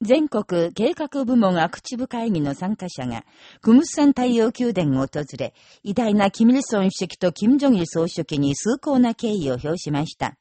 全国計画部門アクチブ会議の参加者が、クムスサン太陽宮殿を訪れ、偉大なキミルソン主席とキム・ジョギル総書記に崇高な敬意を表しました。